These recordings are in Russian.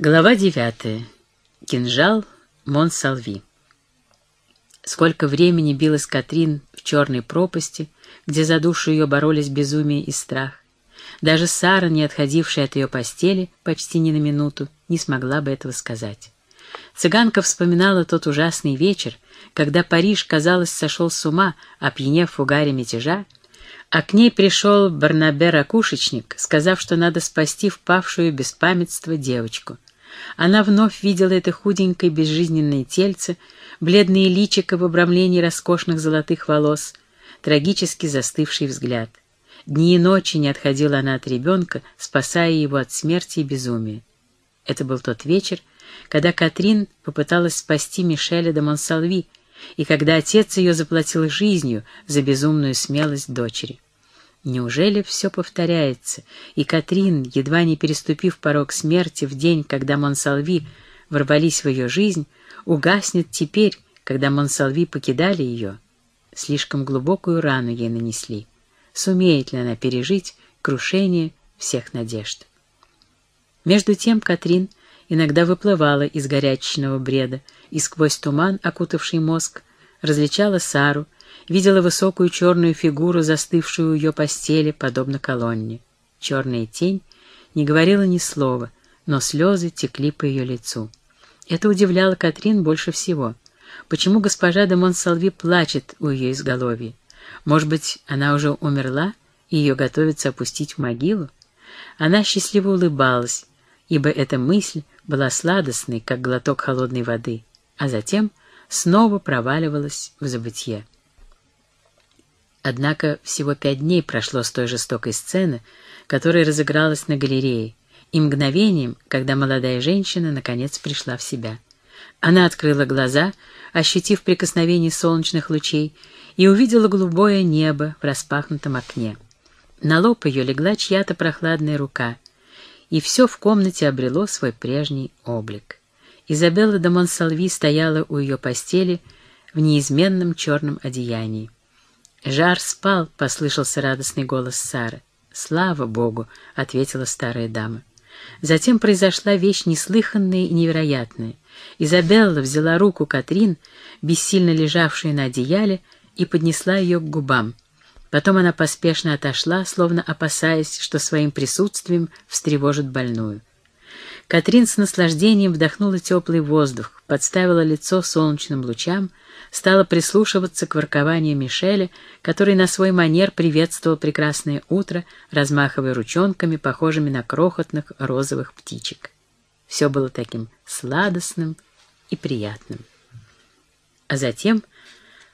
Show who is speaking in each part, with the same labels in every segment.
Speaker 1: Глава девятая. Кинжал Монсалви. Сколько времени билась Катрин в черной пропасти, где за душу ее боролись безумие и страх. Даже Сара, не отходившая от ее постели почти ни на минуту, не смогла бы этого сказать. Цыганка вспоминала тот ужасный вечер, когда Париж, казалось, сошел с ума, опьянев в угаре мятежа, а к ней пришел Барнабе-ракушечник, сказав, что надо спасти впавшую без памятства девочку — она вновь видела это худенькое безжизненное тельце, бледные личико в обрамлении роскошных золотых волос, трагически застывший взгляд. Дни и ночи не отходила она от ребенка, спасая его от смерти и безумия. Это был тот вечер, когда Катрин попыталась спасти Мишеля де Монсалви, и когда отец ее заплатил жизнью за безумную смелость дочери. Неужели все повторяется, и Катрин, едва не переступив порог смерти в день, когда Монсалви ворвались в ее жизнь, угаснет теперь, когда Монсалви покидали ее? Слишком глубокую рану ей нанесли. Сумеет ли она пережить крушение всех надежд? Между тем Катрин иногда выплывала из горячечного бреда и сквозь туман, окутавший мозг, различала Сару, видела высокую черную фигуру, застывшую у ее постели, подобно колонне. Черная тень не говорила ни слова, но слезы текли по ее лицу. Это удивляло Катрин больше всего. Почему госпожа де Монсалви плачет у ее изголовья? Может быть, она уже умерла, и ее готовятся опустить в могилу? Она счастливо улыбалась, ибо эта мысль была сладостной, как глоток холодной воды, а затем снова проваливалась в забытье. Однако всего пять дней прошло с той жестокой сцены, которая разыгралась на галерее, и мгновением, когда молодая женщина наконец пришла в себя. Она открыла глаза, ощутив прикосновение солнечных лучей, и увидела голубое небо в распахнутом окне. На лоб ее легла чья-то прохладная рука, и все в комнате обрело свой прежний облик. Изабелла де Монсалви стояла у ее постели в неизменном черном одеянии. «Жар спал», — послышался радостный голос Сары. «Слава Богу!» — ответила старая дама. Затем произошла вещь неслыханная и невероятная. Изабелла взяла руку Катрин, бессильно лежавшую на одеяле, и поднесла ее к губам. Потом она поспешно отошла, словно опасаясь, что своим присутствием встревожит больную. Катрин с наслаждением вдохнула теплый воздух, подставила лицо солнечным лучам, стала прислушиваться к воркованию Мишеля, который на свой манер приветствовал прекрасное утро, размахивая ручонками, похожими на крохотных розовых птичек. Все было таким сладостным и приятным. А затем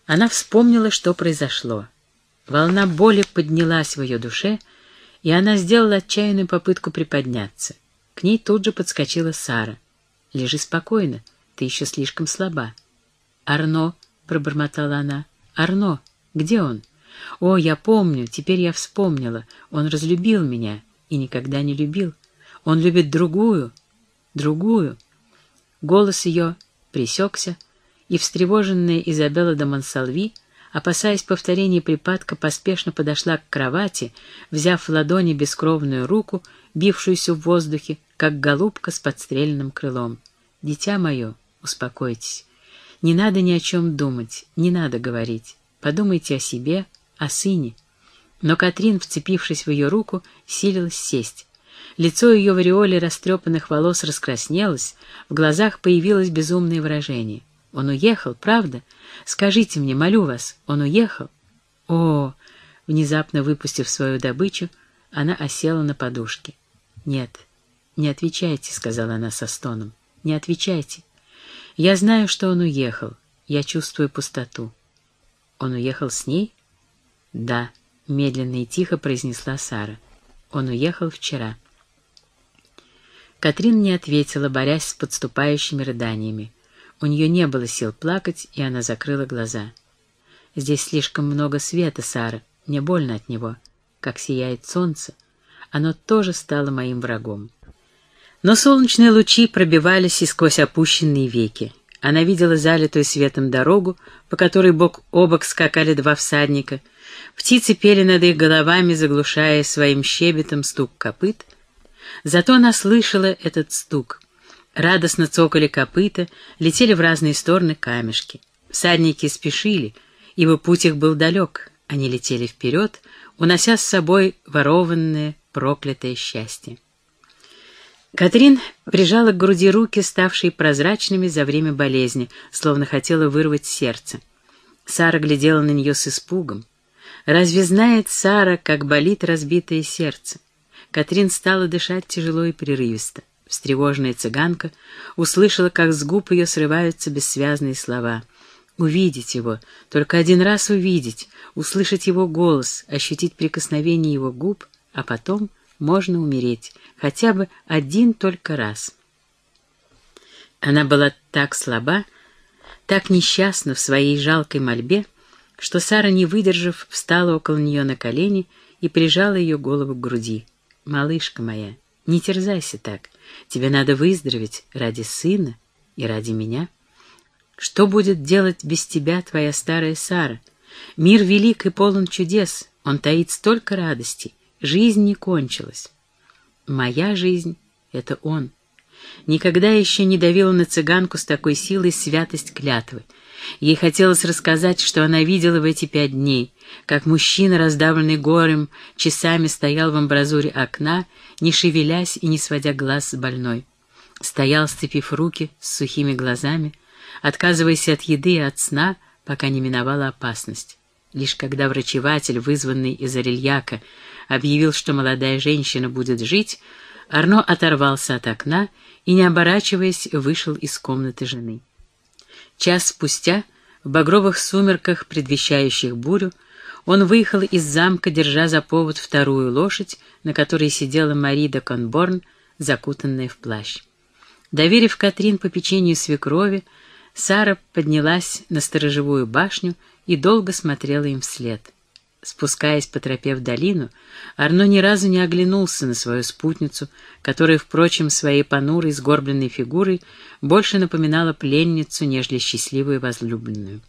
Speaker 1: она вспомнила, что произошло. Волна боли поднялась в ее душе, и она сделала отчаянную попытку приподняться. К ней тут же подскочила Сара. «Лежи спокойно, ты еще слишком слаба». «Арно», — пробормотала она, — «Арно, где он?» «О, я помню, теперь я вспомнила. Он разлюбил меня и никогда не любил. Он любит другую, другую». Голос ее пресекся, и встревоженная Изабелла де Монсалви — опасаясь повторения припадка, поспешно подошла к кровати, взяв в ладони бескровную руку, бившуюся в воздухе, как голубка с подстреленным крылом. «Дитя мое, успокойтесь. Не надо ни о чем думать, не надо говорить. Подумайте о себе, о сыне». Но Катрин, вцепившись в ее руку, силилась сесть. Лицо ее в ореоле растрепанных волос раскраснелось, в глазах появилось безумное выражение — он уехал, правда? Скажите мне, молю вас, он уехал? О, внезапно выпустив свою добычу, она осела на подушке. Нет, не отвечайте, сказала она со стоном. Не отвечайте. Я знаю, что он уехал. Я чувствую пустоту. Он уехал с ней? Да, медленно и тихо произнесла Сара. Он уехал вчера. Катрин не ответила, борясь с подступающими рыданиями. У нее не было сил плакать, и она закрыла глаза. «Здесь слишком много света, Сара. Мне больно от него. Как сияет солнце. Оно тоже стало моим врагом». Но солнечные лучи пробивались и сквозь опущенные веки. Она видела залитую светом дорогу, по которой бок о бок скакали два всадника. Птицы пели над их головами, заглушая своим щебетом стук копыт. Зато она слышала этот стук — Радостно цокали копыта, летели в разные стороны камешки. Всадники спешили, ибо путь их был далек. Они летели вперед, унося с собой ворованное, проклятое счастье. Катрин прижала к груди руки, ставшие прозрачными за время болезни, словно хотела вырвать сердце. Сара глядела на нее с испугом. Разве знает Сара, как болит разбитое сердце? Катрин стала дышать тяжело и прерывисто. Встревоженная цыганка услышала, как с губ ее срываются бессвязные слова. Увидеть его, только один раз увидеть, услышать его голос, ощутить прикосновение его губ, а потом можно умереть, хотя бы один только раз. Она была так слаба, так несчастна в своей жалкой мольбе, что Сара, не выдержав, встала около нее на колени и прижала ее голову к груди. «Малышка моя, не терзайся так. Тебе надо выздороветь ради сына и ради меня. Что будет делать без тебя твоя старая Сара? Мир велик и полон чудес, он таит столько радостей. Жизнь не кончилась. Моя жизнь — это он. Никогда еще не давила на цыганку с такой силой святость клятвы. Ей хотелось рассказать, что она видела в эти пять дней, как мужчина, раздавленный горем, часами стоял в амбразуре окна, не шевелясь и не сводя глаз с больной. Стоял, сцепив руки с сухими глазами, отказываясь от еды и от сна, пока не миновала опасность. Лишь когда врачеватель, вызванный из Арельяка, объявил, что молодая женщина будет жить, Арно оторвался от окна и, не оборачиваясь, вышел из комнаты жены. Час спустя, в багровых сумерках, предвещающих бурю, он выехал из замка, держа за повод вторую лошадь, на которой сидела Мари Конборн, закутанная в плащ. Доверив Катрин по печенью свекрови, Сара поднялась на сторожевую башню и долго смотрела им вслед. Спускаясь по тропе в долину, Арно ни разу не оглянулся на свою спутницу, которая, впрочем, своей понурой, сгорбленной фигурой больше напоминала пленницу, нежели счастливую возлюбленную.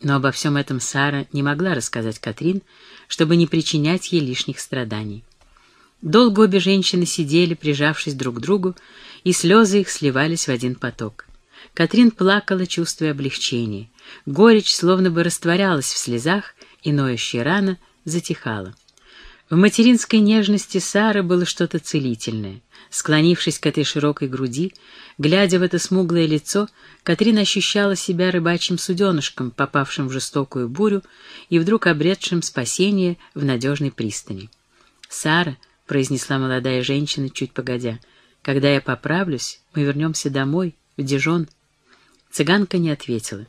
Speaker 1: Но обо всем этом Сара не могла рассказать Катрин, чтобы не причинять ей лишних страданий. Долго обе женщины сидели, прижавшись друг к другу, и слезы их сливались в один поток. Катрин плакала, чувствуя облегчение. Горечь словно бы растворялась в слезах, и ноющая рана затихала. В материнской нежности Сары было что-то целительное. Склонившись к этой широкой груди, глядя в это смуглое лицо, Катрин ощущала себя рыбачьим суденышком, попавшим в жестокую бурю и вдруг обретшим спасение в надежной пристани. «Сара», — произнесла молодая женщина, чуть погодя, — «когда я поправлюсь, мы вернемся домой, в Дижон». Цыганка не ответила.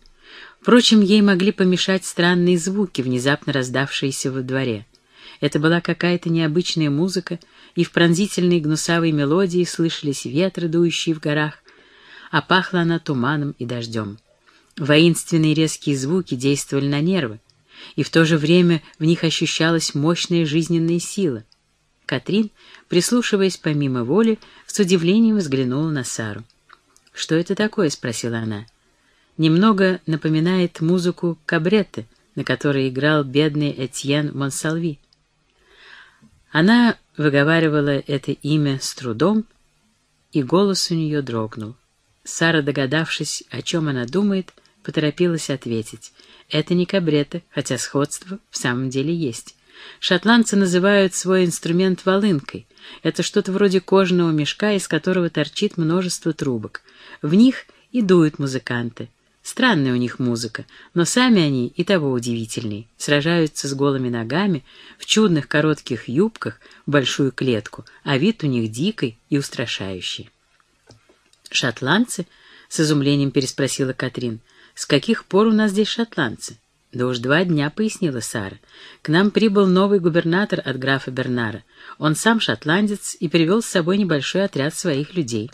Speaker 1: Впрочем, ей могли помешать странные звуки, внезапно раздавшиеся во дворе. Это была какая-то необычная музыка, и в пронзительной гнусавой мелодии слышались ветры, дующие в горах, а пахла она туманом и дождем. Воинственные резкие звуки действовали на нервы, и в то же время в них ощущалась мощная жизненная сила. Катрин, прислушиваясь помимо воли, с удивлением взглянула на Сару. «Что это такое?» — спросила она немного напоминает музыку кабретты, на которой играл бедный Этьен Монсалви. Она выговаривала это имя с трудом, и голос у нее дрогнул. Сара, догадавшись, о чем она думает, поторопилась ответить. Это не кабрета, хотя сходство в самом деле есть. Шотландцы называют свой инструмент волынкой. Это что-то вроде кожаного мешка, из которого торчит множество трубок. В них и дуют музыканты. Странная у них музыка, но сами они и того удивительней. Сражаются с голыми ногами, в чудных коротких юбках, большую клетку, а вид у них дикий и устрашающий. «Шотландцы?» — с изумлением переспросила Катрин. «С каких пор у нас здесь шотландцы?» «Да уж два дня», — пояснила Сара. «К нам прибыл новый губернатор от графа Бернара. Он сам шотландец и привел с собой небольшой отряд своих людей».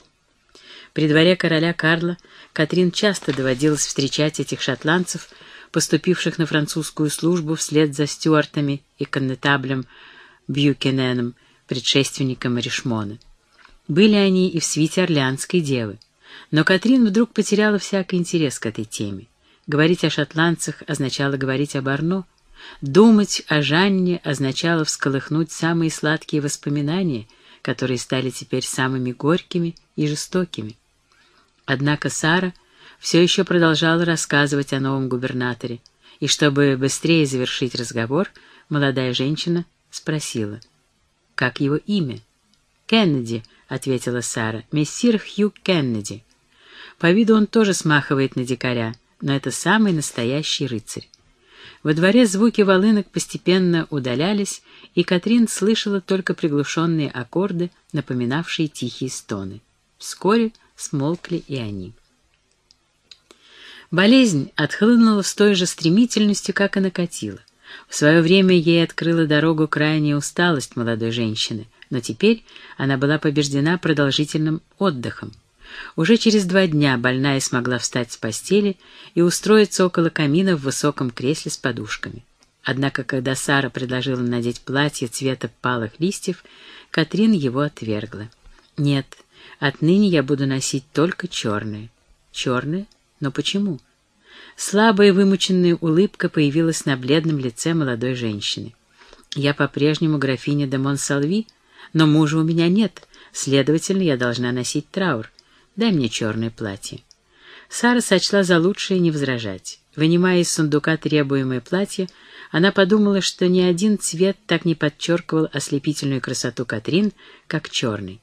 Speaker 1: При дворе короля Карла Катрин часто доводилось встречать этих шотландцев, поступивших на французскую службу вслед за стюартами и коннетаблем Бьюкененом, предшественником Ришмона. Были они и в свите Орлеанской девы. Но Катрин вдруг потеряла всякий интерес к этой теме. Говорить о шотландцах означало говорить об Арно. Думать о Жанне означало всколыхнуть самые сладкие воспоминания, которые стали теперь самыми горькими и жестокими. Однако Сара все еще продолжала рассказывать о новом губернаторе, и чтобы быстрее завершить разговор, молодая женщина спросила, «Как его имя?» «Кеннеди», — ответила Сара, — «мессир Хью Кеннеди». По виду он тоже смахивает на дикаря, но это самый настоящий рыцарь. Во дворе звуки волынок постепенно удалялись, и Катрин слышала только приглушенные аккорды, напоминавшие тихие стоны. Вскоре смолкли и они. Болезнь отхлынула с той же стремительностью, как и накатила. В свое время ей открыла дорогу крайняя усталость молодой женщины, но теперь она была побеждена продолжительным отдыхом. Уже через два дня больная смогла встать с постели и устроиться около камина в высоком кресле с подушками. Однако, когда Сара предложила надеть платье цвета палых листьев, Катрин его отвергла. «Нет, отныне я буду носить только черное». «Черное? Но почему?» Слабая вымученная улыбка появилась на бледном лице молодой женщины. «Я по-прежнему графиня де Монсалви, но мужа у меня нет, следовательно, я должна носить траур. Дай мне черное платье». Сара сочла за лучшее не возражать. Вынимая из сундука требуемое платье, она подумала, что ни один цвет так не подчеркивал ослепительную красоту Катрин, как черный.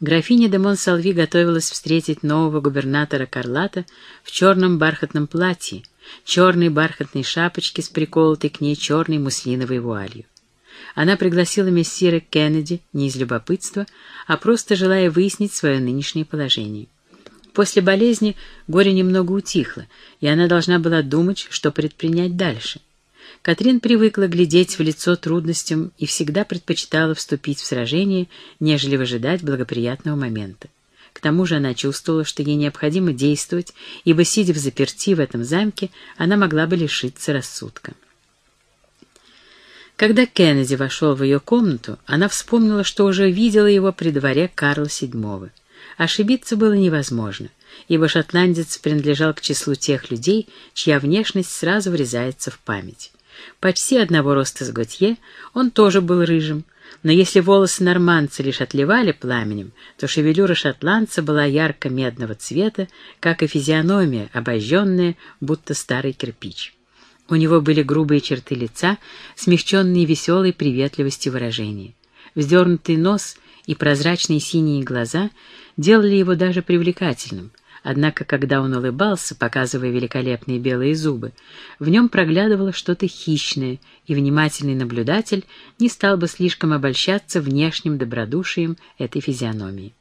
Speaker 1: Графиня де Монсалви готовилась встретить нового губернатора Карлата в черном бархатном платье, черной бархатной шапочке с приколотой к ней черной муслиновой вуалью. Она пригласила мессира Кеннеди не из любопытства, а просто желая выяснить свое нынешнее положение. После болезни горе немного утихло, и она должна была думать, что предпринять дальше. Катрин привыкла глядеть в лицо трудностям и всегда предпочитала вступить в сражение, нежели выжидать благоприятного момента. К тому же она чувствовала, что ей необходимо действовать, ибо, сидя в заперти в этом замке, она могла бы лишиться рассудка. Когда Кеннеди вошел в ее комнату, она вспомнила, что уже видела его при дворе Карла VII. Ошибиться было невозможно, ибо шотландец принадлежал к числу тех людей, чья внешность сразу врезается в память. Почти одного роста с Готье, он тоже был рыжим, но если волосы норманца лишь отливали пламенем, то шевелюра шотландца была ярко-медного цвета, как и физиономия, обожженная, будто старый кирпич. У него были грубые черты лица, смягченные веселой приветливостью выражения. Вздернутый нос и прозрачные синие глаза делали его даже привлекательным, однако когда он улыбался, показывая великолепные белые зубы, в нем проглядывало что-то хищное, и внимательный наблюдатель не стал бы слишком обольщаться внешним добродушием этой физиономии.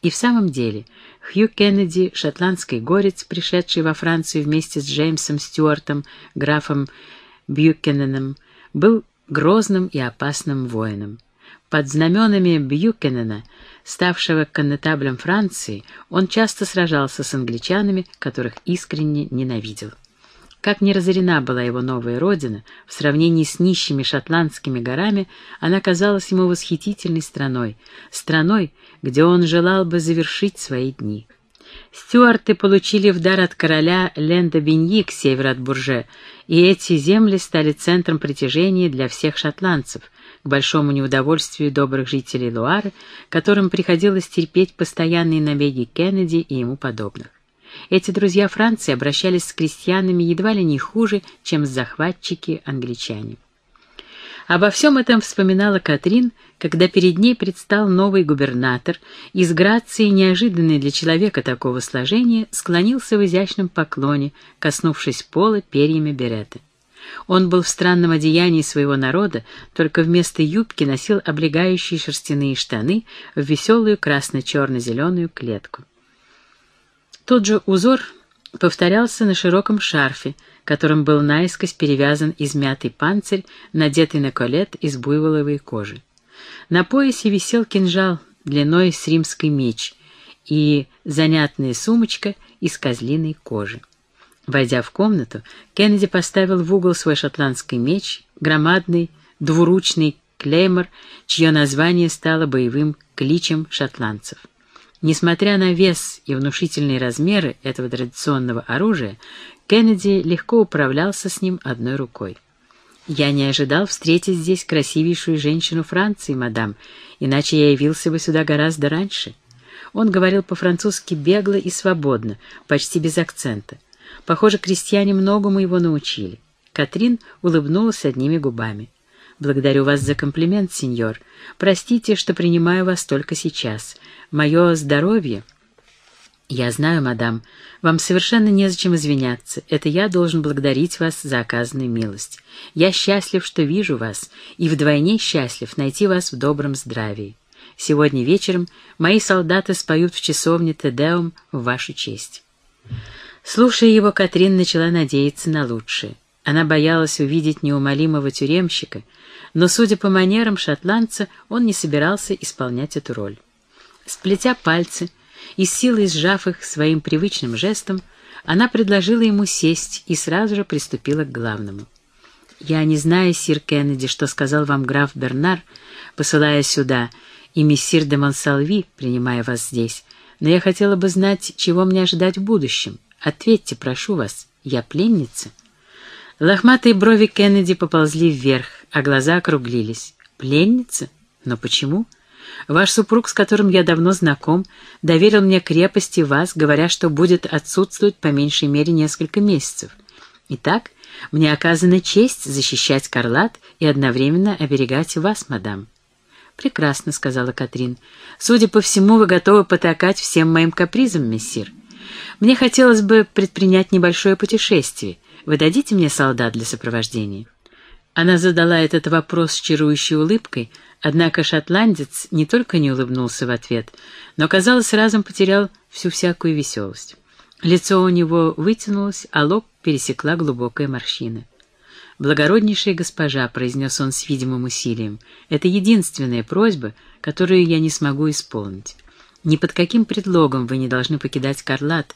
Speaker 1: И в самом деле, Хью Кеннеди, шотландский горец, пришедший во Францию вместе с Джеймсом Стюартом, графом Бьюкененом, был грозным и опасным воином. Под знаменами Бьюкенена, ставшего коннетаблем Франции, он часто сражался с англичанами, которых искренне ненавидел. Как не разорена была его новая родина, в сравнении с нищими шотландскими горами она казалась ему восхитительной страной, страной, где он желал бы завершить свои дни. Стюарты получили в дар от короля Ленда Беньи к северу от Бурже, и эти земли стали центром притяжения для всех шотландцев, к большому неудовольствию добрых жителей Луары, которым приходилось терпеть постоянные набеги Кеннеди и ему подобных. Эти друзья Франции обращались с крестьянами едва ли не хуже, чем захватчики-англичане. Обо всем этом вспоминала Катрин, когда перед ней предстал новый губернатор и с грацией, неожиданной для человека такого сложения, склонился в изящном поклоне, коснувшись пола перьями береты. Он был в странном одеянии своего народа, только вместо юбки носил облегающие шерстяные штаны в веселую красно-черно-зеленую клетку. Тот же узор повторялся на широком шарфе, которым был наискось перевязан измятый панцирь, надетый на колет из буйволовой кожи. На поясе висел кинжал длиной с римский меч и занятная сумочка из козлиной кожи. Войдя в комнату, Кеннеди поставил в угол свой шотландский меч, громадный двуручный клеймор, чье название стало боевым кличем шотландцев. Несмотря на вес и внушительные размеры этого традиционного оружия, Кеннеди легко управлялся с ним одной рукой. «Я не ожидал встретить здесь красивейшую женщину Франции, мадам, иначе я явился бы сюда гораздо раньше». Он говорил по-французски бегло и свободно, почти без акцента. Похоже, крестьяне многому его научили. Катрин улыбнулась одними губами. «Благодарю вас за комплимент, сеньор. Простите, что принимаю вас только сейчас. Мое здоровье...» «Я знаю, мадам, вам совершенно незачем извиняться. Это я должен благодарить вас за оказанную милость. Я счастлив, что вижу вас, и вдвойне счастлив найти вас в добром здравии. Сегодня вечером мои солдаты споют в часовне Тедеум в вашу честь». Слушая его, Катрин начала надеяться на лучшее. Она боялась увидеть неумолимого тюремщика, но, судя по манерам шотландца, он не собирался исполнять эту роль. Сплетя пальцы, и силой сжав их своим привычным жестом, она предложила ему сесть и сразу же приступила к главному. «Я не знаю, сир Кеннеди, что сказал вам граф Бернар, посылая сюда, и мессир де Монсалви, принимая вас здесь, но я хотела бы знать, чего мне ожидать в будущем. Ответьте, прошу вас, я пленница?» Лохматые брови Кеннеди поползли вверх, а глаза округлились. «Пленница? Но почему?» Ваш супруг, с которым я давно знаком, доверил мне крепости вас, говоря, что будет отсутствовать по меньшей мере несколько месяцев. Итак, мне оказана честь защищать Карлат и одновременно оберегать вас, мадам». «Прекрасно», — сказала Катрин. «Судя по всему, вы готовы потакать всем моим капризам, мессир. Мне хотелось бы предпринять небольшое путешествие. Вы дадите мне солдат для сопровождения?» Она задала этот вопрос с чарующей улыбкой, однако шотландец не только не улыбнулся в ответ, но, казалось, разом потерял всю всякую веселость. Лицо у него вытянулось, а лоб пересекла глубокая морщина. «Благороднейшая госпожа», — произнес он с видимым усилием, — «это единственная просьба, которую я не смогу исполнить. Ни под каким предлогом вы не должны покидать Карлат,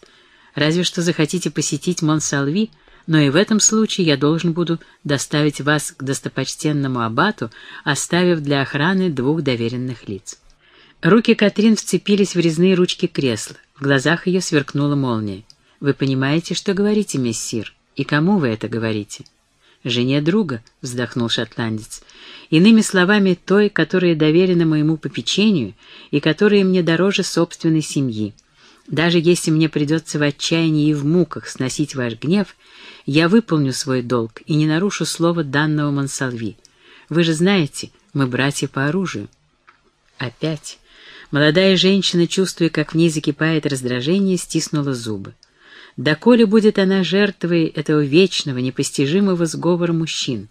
Speaker 1: разве что захотите посетить Монсалви, — но и в этом случае я должен буду доставить вас к достопочтенному аббату, оставив для охраны двух доверенных лиц». Руки Катрин вцепились в резные ручки кресла. В глазах ее сверкнула молния. «Вы понимаете, что говорите, мессир? И кому вы это говорите?» «Жене друга», — вздохнул шотландец. «Иными словами, той, которая доверена моему попечению и которая мне дороже собственной семьи. Даже если мне придется в отчаянии и в муках сносить ваш гнев, я выполню свой долг и не нарушу слова данного Монсалви. Вы же знаете, мы братья по оружию. Опять. Молодая женщина, чувствуя, как в ней закипает раздражение, стиснула зубы. Доколе будет она жертвой этого вечного, непостижимого сговора мужчин?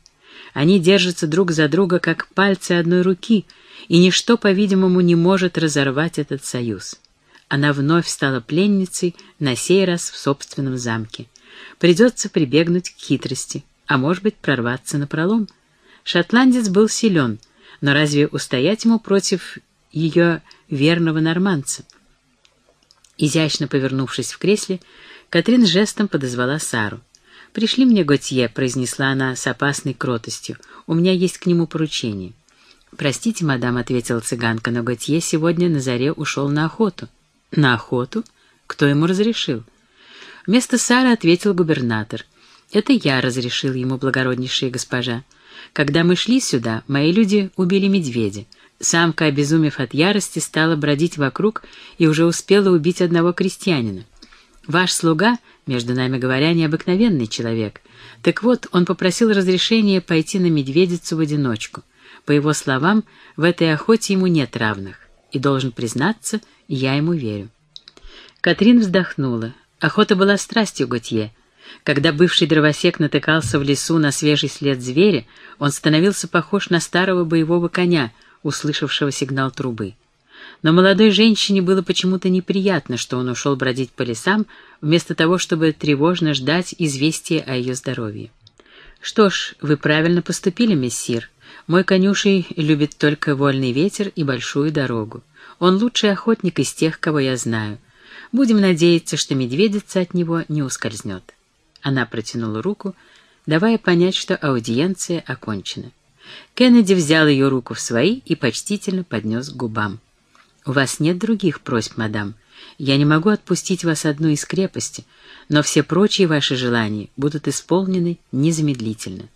Speaker 1: Они держатся друг за друга, как пальцы одной руки, и ничто, по-видимому, не может разорвать этот союз. Она вновь стала пленницей, на сей раз в собственном замке. Придется прибегнуть к хитрости, а может быть прорваться на пролом. Шотландец был силен, но разве устоять ему против ее верного норманца? Изящно повернувшись в кресле, Катрин жестом подозвала Сару. «Пришли мне Готье», — произнесла она с опасной кротостью. «У меня есть к нему поручение». «Простите, мадам», — ответила цыганка, «но Готье сегодня на заре ушел на охоту». «На охоту? Кто ему разрешил?» Вместо Сары ответил губернатор. «Это я разрешил ему, благороднейшая госпожа. Когда мы шли сюда, мои люди убили медведя. Самка, обезумев от ярости, стала бродить вокруг и уже успела убить одного крестьянина. Ваш слуга, между нами говоря, необыкновенный человек. Так вот, он попросил разрешения пойти на медведицу в одиночку. По его словам, в этой охоте ему нет равных. И, должен признаться, я ему верю. Катрин вздохнула. Охота была страстью Готье. Когда бывший дровосек натыкался в лесу на свежий след зверя, он становился похож на старого боевого коня, услышавшего сигнал трубы. Но молодой женщине было почему-то неприятно, что он ушел бродить по лесам, вместо того, чтобы тревожно ждать известия о ее здоровье. «Что ж, вы правильно поступили, мессир. Мой конюшей любит только вольный ветер и большую дорогу. Он лучший охотник из тех, кого я знаю. Будем надеяться, что медведица от него не ускользнет. Она протянула руку, давая понять, что аудиенция окончена. Кеннеди взял ее руку в свои и почтительно поднес к губам. «У вас нет других просьб, мадам. Я не могу отпустить вас одну из крепости, но все прочие ваши желания будут исполнены незамедлительно».